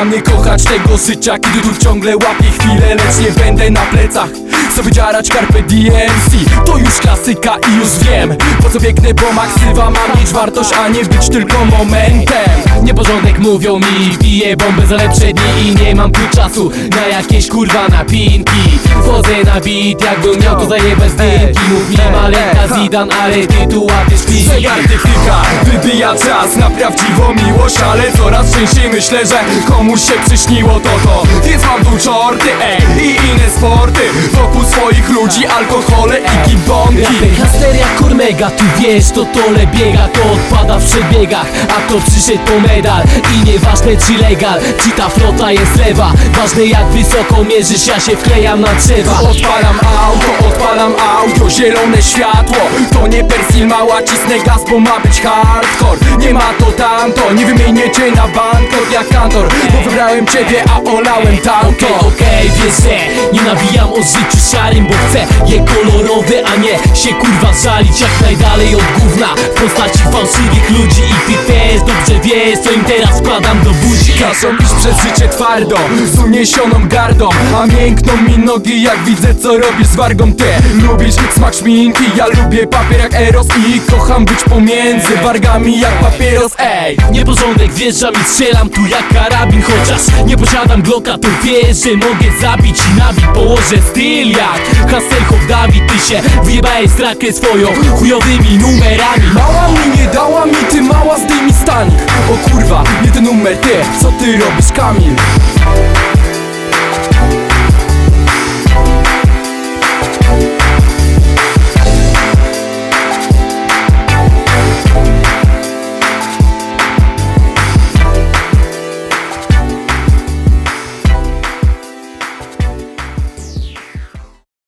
Kocham nie kochać tego życia Kiedy tu ciągle łapię chwilę Lecz nie będę na plecach. Sobie dziarać carpe DMC To już klasyka i już wiem Po co biegnę, bo maksywa ma mieć wartość A nie być tylko momentem. Nieporządek mówią mi Piję bombę za lepsze dni I nie mam tu czasu Na jakieś kurwa napinki. Wchodzę na beat Jakbym miał to zajebać zdjęki Mów mi maleńka Zidan Ale ty szpilki Klika, wybija czas na prawdziwą miłość Ale coraz częściej myślę, że komuś się przyśniło to to. Więc mam tu czorty, ej, i inne sporty. Wokół swoich ludzi, alkohole i gibonki Rapy Hasteria Kormega, tu wiesz to tole biega To odpada w przebiegach, a to przyszedł po medal I nieważne czy legal, czy ta flota jest lewa. Ważne jak wysoko mierzysz, ja się wklejam na drzewa. Odpalam auto, odpalam audio, zielone światło. To nie persil mała, cisnę gaz, bo ma być hardcore. Nie ma to tamto, nie wymienię cię na banknot jak kantor Bo wybrałem ciebie, a olałem tamto. Okej, okej, wiesz, że nie nawijam o życiu szarym Bo chcę je kolorowe, a nie się kurwa żalić Jak najdalej od gówna. W postaci fałszywych ludzi I ty też dobrze wiesz, co im teraz wkładam do buzi. Każą iść przez życie twardo, z uniesioną gardą A miękną mi nogi jak widzę co robisz z wargą. Ty lubisz smak szminki, ja lubię papier jak Eros I kocham być pomiędzy wargami jak papieros, ej. Nieporządek wjeżdżam i strzelam tu jak karabin Chociaż nie posiadam glocka to wiesz, że mogę zabić i nabić Położę styl jak Hasselhoff Dawid Ty się wyjebałeś strakę swoją chujowymi numerami. Mała mi nie dała mi, ty mała zdejmij stanik O kurwa, nie ten numer, ty, co ty robisz Kamil?